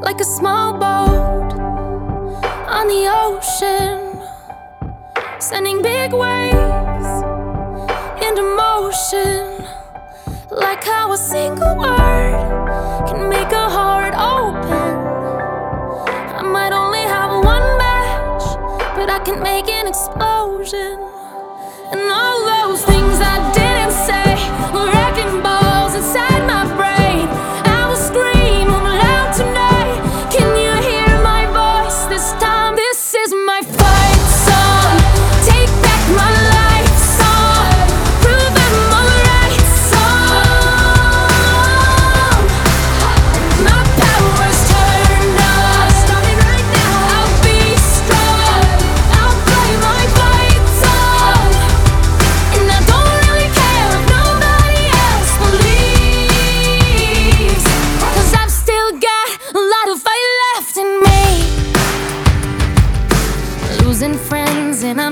like a small boat on the ocean, sending big waves into motion, like how a single word can make a heart open. I might only have one match, but I can make an explosion, and all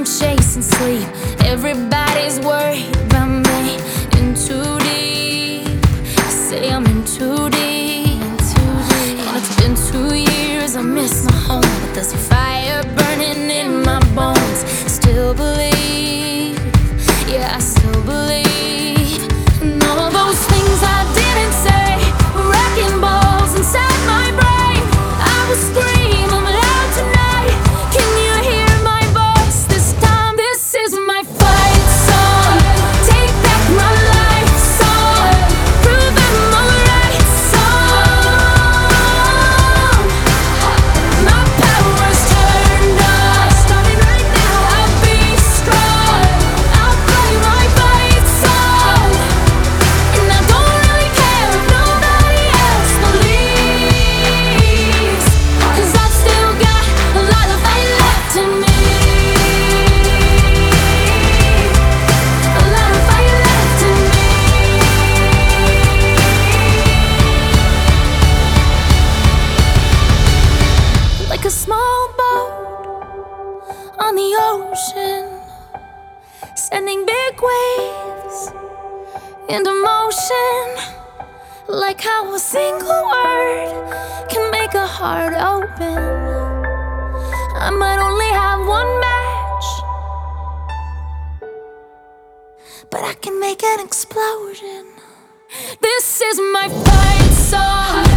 chasing sleep. Everybody's worried about me. In too deep. Say I'm in too deep. And it's been two years, I miss my home. But there's a fire burning in my bones. Still believe. On the ocean, sending big waves into motion. Like how a single word can make a heart open. I might only have one match, but I can make an explosion. This is my fight song.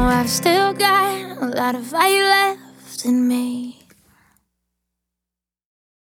No, I've still got a lot of fight left in me.